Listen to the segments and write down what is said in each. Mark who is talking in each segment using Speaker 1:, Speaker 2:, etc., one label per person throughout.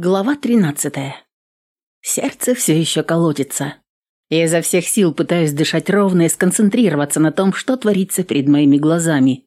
Speaker 1: Глава 13. Сердце все еще колотится. Я изо всех сил пытаюсь дышать ровно и сконцентрироваться на том, что творится перед моими глазами,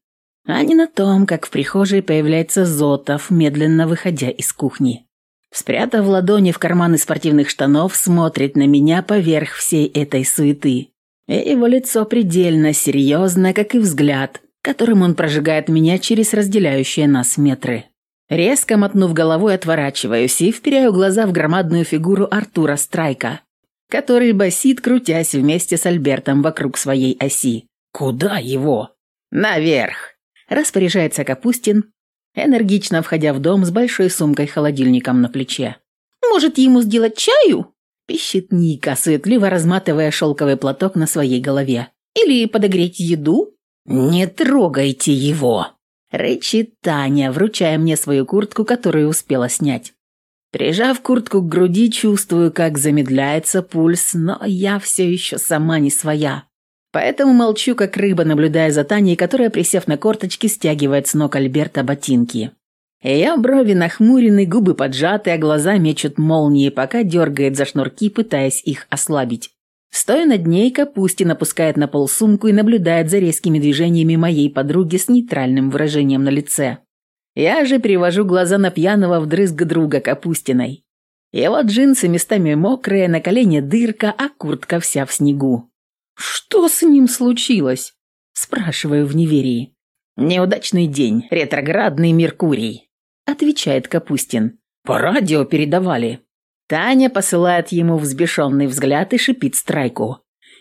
Speaker 1: а не на том, как в прихожей появляется Зотов, медленно выходя из кухни. Спрятав ладони в карманы спортивных штанов, смотрит на меня поверх всей этой суеты. И его лицо предельно серьезно, как и взгляд, которым он прожигает меня через разделяющие нас метры. Резко мотнув головой, отворачиваюсь и вперяю глаза в громадную фигуру Артура Страйка, который басит, крутясь вместе с Альбертом вокруг своей оси. «Куда его?» «Наверх!» – распоряжается Капустин, энергично входя в дом с большой сумкой-холодильником на плече.
Speaker 2: «Может, ему сделать чаю?»
Speaker 1: – пищит Ника, суетливо разматывая шелковый платок на своей голове.
Speaker 2: «Или подогреть еду?»
Speaker 1: «Не трогайте его!» Рычит Таня, вручая мне свою куртку, которую успела снять. Прижав куртку к груди, чувствую, как замедляется пульс, но я все еще сама не своя. Поэтому молчу, как рыба, наблюдая за Таней, которая, присев на корточки, стягивает с ног Альберта ботинки. Ее брови нахмурены, губы поджаты, а глаза мечут молнии, пока дергает за шнурки, пытаясь их ослабить. Стоя над ней, Капустин опускает на пол сумку и наблюдает за резкими движениями моей подруги с нейтральным выражением на лице. Я же перевожу глаза на пьяного вдрызг друга Капустиной. Его джинсы местами мокрые, на колене дырка, а куртка вся в снегу. «Что с ним случилось?» – спрашиваю в неверии. «Неудачный день, ретроградный Меркурий», – отвечает Капустин. «По радио передавали». Таня посылает ему взбешенный взгляд и шипит страйку.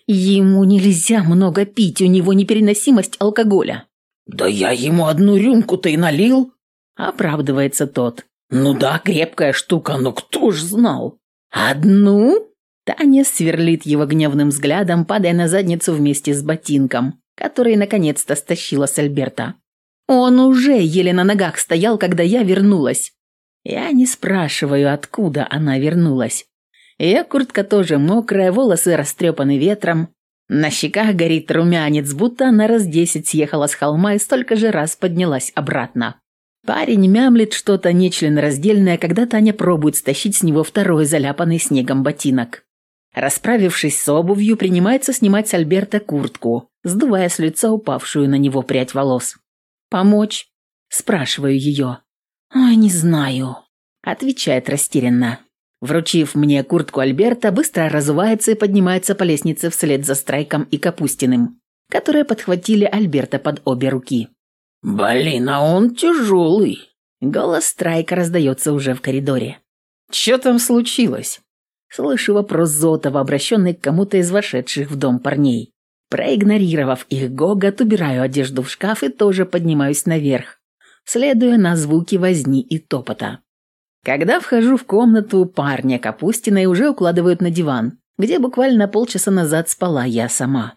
Speaker 1: «Ему нельзя много пить, у него непереносимость алкоголя».
Speaker 3: «Да я ему одну рюмку-то и налил», –
Speaker 1: оправдывается тот.
Speaker 3: «Ну да, крепкая штука, но кто ж знал?»
Speaker 1: «Одну?» Таня сверлит его гневным взглядом, падая на задницу вместе с ботинком, который наконец-то стащила с Альберта. Он уже еле на ногах стоял, когда я вернулась. Я не спрашиваю, откуда она вернулась. Ее куртка тоже мокрая, волосы растрепаны ветром. На щеках горит румянец, будто она раз десять съехала с холма и столько же раз поднялась обратно. Парень мямлит что-то нечленораздельное, когда Таня пробует стащить с него второй заляпанный снегом ботинок. Расправившись с обувью, принимается снимать с Альберта куртку, сдувая с лица упавшую на него прядь волос. «Помочь?» – спрашиваю ее. «Ой, не знаю», – отвечает растерянно. Вручив мне куртку Альберта, быстро разувается и поднимается по лестнице вслед за Страйком и Капустиным, которые подхватили Альберта под обе руки.
Speaker 3: «Блин, а он тяжелый!»
Speaker 1: Голос Страйка раздается уже в коридоре. «Чё там случилось?» Слышу вопрос Зотова, обращенный к кому-то из вошедших в дом парней. Проигнорировав их гогот, убираю одежду в шкаф и тоже поднимаюсь наверх, следуя на звуки возни и топота. Когда вхожу в комнату, парня Капустиной уже укладывают на диван, где буквально полчаса назад спала я сама.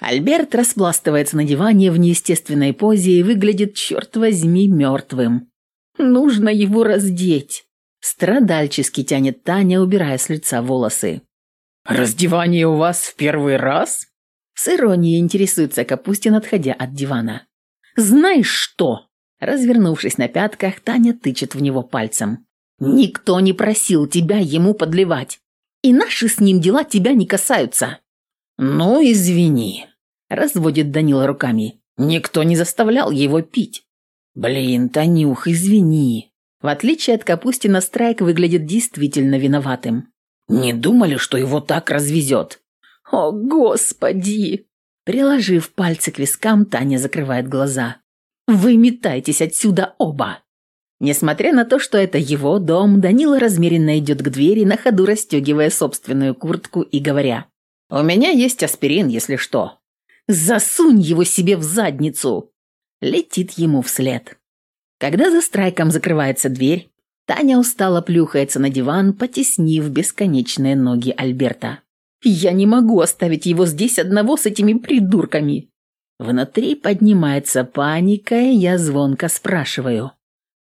Speaker 1: Альберт распластывается на диване в неестественной позе и выглядит, черт возьми, мертвым. Нужно его раздеть. Страдальчески тянет Таня, убирая с лица волосы.
Speaker 3: «Раздевание у вас в первый раз?»
Speaker 1: С иронией интересуется Капустин, отходя от дивана. «Знаешь что?» Развернувшись на пятках, Таня тычет в него пальцем. «Никто не просил тебя ему подливать. И наши с ним дела тебя не касаются».
Speaker 3: «Ну, извини», – разводит Данила руками.
Speaker 1: «Никто не заставлял его пить».
Speaker 3: «Блин, Танюх, извини».
Speaker 1: В отличие от Капустина, Страйк выглядит действительно виноватым.
Speaker 3: «Не думали, что его так развезет?»
Speaker 1: «О, Господи!» Приложив пальцы к вискам, Таня закрывает глаза. Вы метайтесь отсюда оба!» Несмотря на то, что это его дом, Данила размеренно идет к двери, на ходу расстегивая собственную куртку и говоря. «У меня есть аспирин, если что». «Засунь его себе в задницу!» Летит ему вслед. Когда за страйком закрывается дверь, Таня устало плюхается на диван, потеснив бесконечные ноги Альберта. «Я не могу оставить его здесь одного с этими придурками!» Внутри поднимается паника, и я звонко спрашиваю.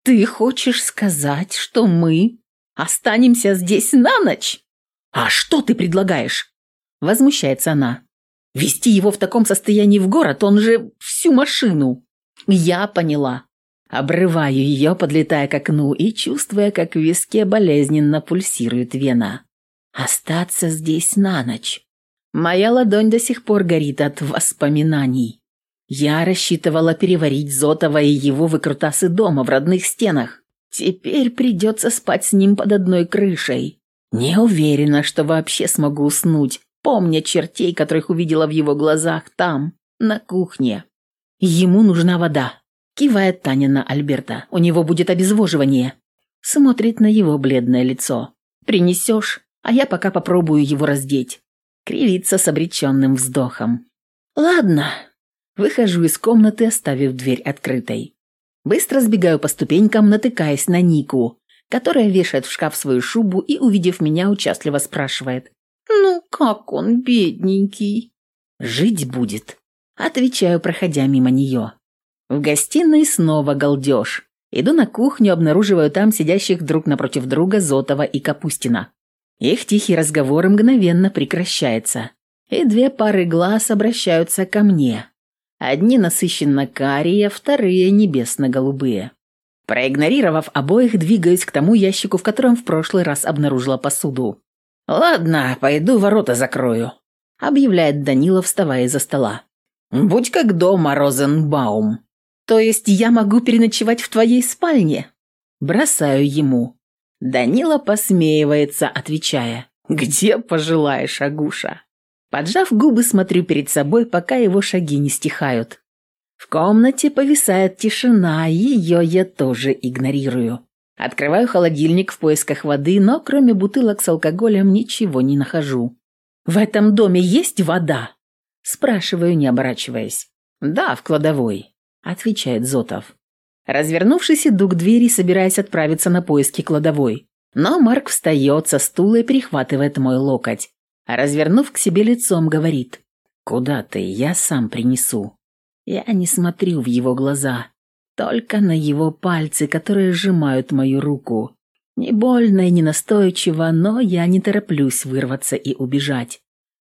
Speaker 1: «Ты хочешь сказать, что мы останемся здесь на ночь?» «А что ты предлагаешь?» Возмущается она. «Вести его в таком состоянии в город, он же всю машину». «Я поняла. Обрываю ее, подлетая к окну и чувствуя, как в виске болезненно пульсирует вена. Остаться здесь на ночь. Моя ладонь до сих пор горит от воспоминаний. Я рассчитывала переварить Зотова и его выкрутасы дома в родных стенах. Теперь придется спать с ним под одной крышей. Не уверена, что вообще смогу уснуть, помня чертей, которых увидела в его глазах там, на кухне. Ему нужна вода. Кивает Таня на Альберта. У него будет обезвоживание. Смотрит на его бледное лицо. Принесешь, а я пока попробую его раздеть. Кривится с обреченным вздохом. Ладно. Выхожу из комнаты, оставив дверь открытой. Быстро сбегаю по ступенькам, натыкаясь на Нику, которая вешает в шкаф свою шубу и, увидев меня, участливо спрашивает. «Ну, как он, бедненький?» «Жить будет», — отвечаю, проходя мимо нее. В гостиной снова галдеж. Иду на кухню, обнаруживаю там сидящих друг напротив друга Зотова и Капустина. Их тихий разговор мгновенно прекращается, и две пары глаз обращаются ко мне. Одни насыщенно карие, вторые небесно-голубые. Проигнорировав обоих, двигаюсь к тому ящику, в котором в прошлый раз обнаружила посуду. «Ладно, пойду ворота закрою», — объявляет Данила, вставая из-за стола. «Будь как дома, Розенбаум».
Speaker 2: То есть я могу переночевать в твоей спальне?
Speaker 1: Бросаю ему. Данила посмеивается, отвечая. «Где пожелаешь, Агуша?» Поджав губы, смотрю перед собой, пока его шаги не стихают. В комнате повисает тишина, ее я тоже игнорирую. Открываю холодильник в поисках воды, но кроме бутылок с алкоголем ничего не нахожу. «В этом доме есть вода?» Спрашиваю, не оборачиваясь. «Да, в кладовой отвечает Зотов. Развернувшись, иду к двери, собираясь отправиться на поиски кладовой. Но Марк встает со стула и перехватывает мой локоть. А развернув к себе лицом, говорит. «Куда ты? Я сам принесу». Я не смотрю в его глаза, только на его пальцы, которые сжимают мою руку. Не больно и не настойчиво, но я не тороплюсь вырваться и убежать.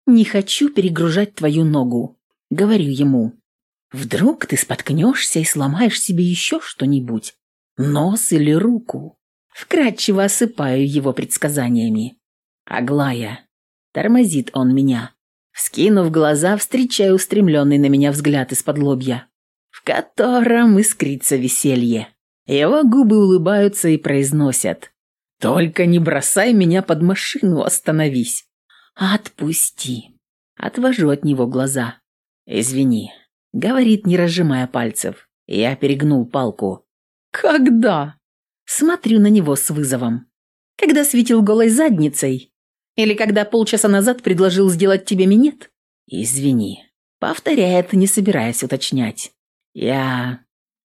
Speaker 1: «Не хочу перегружать твою ногу», — говорю ему. Вдруг ты споткнешься и сломаешь себе еще что-нибудь, нос или руку. Вкратчиво осыпаю его предсказаниями. Аглая. Тормозит он меня. Вскинув глаза, встречаю устремленный на меня взгляд из-под лобья, в котором искрится веселье. Его губы улыбаются и произносят. «Только не бросай меня под машину, остановись!» «Отпусти!» Отвожу от него глаза. «Извини, Говорит, не разжимая пальцев. Я перегнул палку. «Когда?» Смотрю на него с вызовом.
Speaker 2: «Когда светил голой задницей? Или когда полчаса назад предложил сделать тебе минет?»
Speaker 1: «Извини». Повторяет, не собираясь уточнять. Я...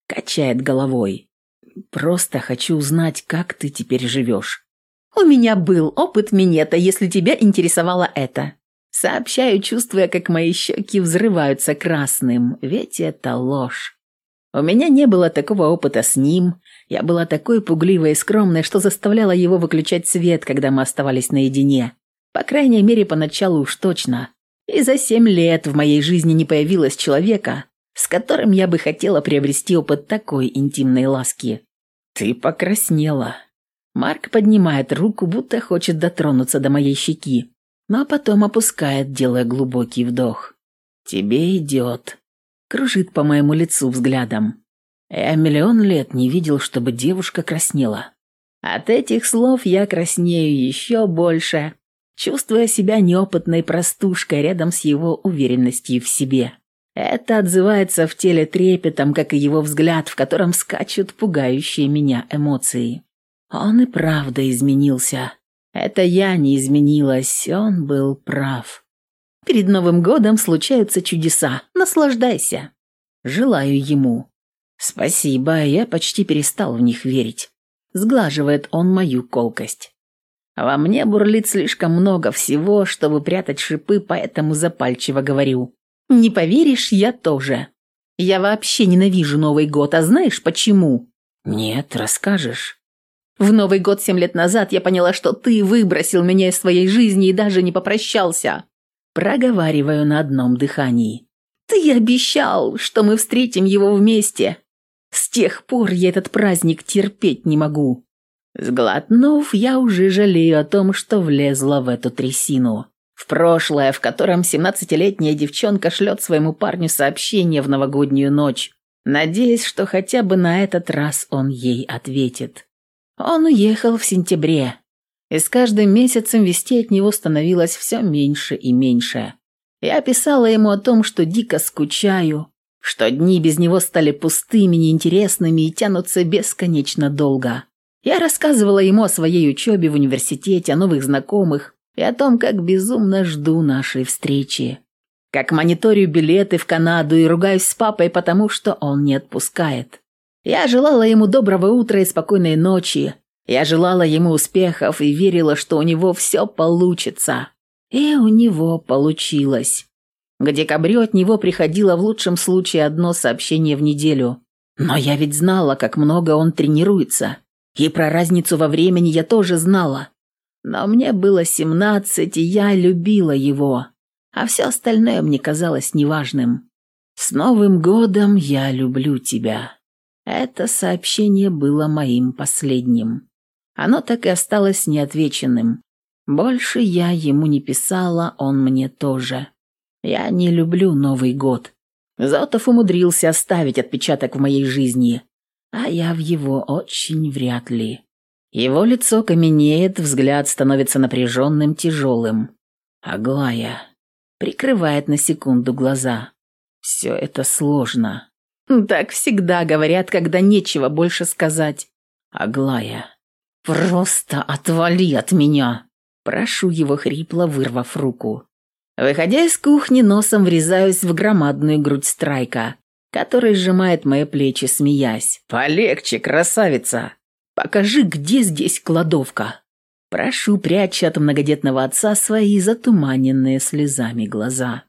Speaker 1: Качает головой. Просто хочу узнать, как ты теперь живешь.
Speaker 2: «У меня был опыт минета, если тебя интересовало это.
Speaker 1: Сообщаю, чувствуя, как мои щеки взрываются красным, ведь это ложь. У меня не было такого опыта с ним, я была такой пугливой и скромной, что заставляла его выключать свет, когда мы оставались наедине. По крайней мере, поначалу уж точно. И за семь лет в моей жизни не появилось человека, с которым я бы хотела приобрести опыт такой интимной ласки. «Ты покраснела». Марк поднимает руку, будто хочет дотронуться до моей щеки но потом опускает, делая глубокий вдох. «Тебе идет», — кружит по моему лицу взглядом. Я миллион лет не видел, чтобы девушка краснела. От этих слов я краснею еще больше, чувствуя себя неопытной простушкой рядом с его уверенностью в себе. Это отзывается в теле трепетом, как и его взгляд, в котором скачут пугающие меня эмоции. Он и правда изменился. Это я не изменилась, он был прав. Перед Новым годом случаются чудеса. Наслаждайся. Желаю ему. Спасибо, я почти перестал в них верить. Сглаживает он мою колкость. Во мне бурлит слишком много всего, чтобы прятать шипы, поэтому запальчиво говорю. Не поверишь, я тоже. Я вообще ненавижу Новый год, а знаешь почему? Нет, расскажешь. В Новый год семь лет назад я поняла, что ты выбросил меня из своей жизни и даже не попрощался. Проговариваю на одном дыхании. Ты обещал, что мы встретим его вместе.
Speaker 2: С тех пор я этот праздник терпеть не могу. Сглотнув, я уже жалею о том, что влезла в эту трясину. В прошлое, в котором семнадцатилетняя девчонка шлет своему парню сообщение в новогоднюю ночь, надеясь, что хотя бы на этот раз он ей ответит. Он уехал в сентябре, и с каждым месяцем вести от него становилось все меньше и меньше. Я писала ему о том, что дико скучаю, что дни без него стали пустыми, неинтересными и тянутся бесконечно долго. Я рассказывала ему о своей учебе в университете, о новых знакомых и о том, как безумно жду нашей встречи. Как мониторю билеты в Канаду и ругаюсь с папой, потому что он не отпускает. Я желала ему доброго утра и спокойной ночи. Я желала ему успехов и верила, что у него все получится. И у него получилось. К декабрю от него приходило в лучшем случае одно сообщение в неделю. Но я ведь знала, как много он тренируется. И про разницу во времени я тоже знала. Но мне было семнадцать, и я любила его а все остальное мне казалось неважным. «С Новым годом я люблю тебя». Это сообщение было моим последним. Оно так и осталось неотвеченным. Больше я ему не писала, он мне тоже. Я не люблю Новый год. Зотов умудрился оставить отпечаток в моей жизни, а я в его очень вряд ли. Его лицо каменеет, взгляд становится напряженным, тяжелым. Аглая, прикрывает на секунду глаза. Все это сложно. Так всегда говорят, когда нечего больше сказать. Аглая, просто отвали от меня. Прошу его хрипло, вырвав руку. Выходя из кухни, носом врезаюсь в громадную грудь страйка, который сжимает мои плечи, смеясь. «Полегче, красавица! Покажи, где здесь кладовка!» Прошу, пряча от многодетного отца свои затуманенные слезами глаза.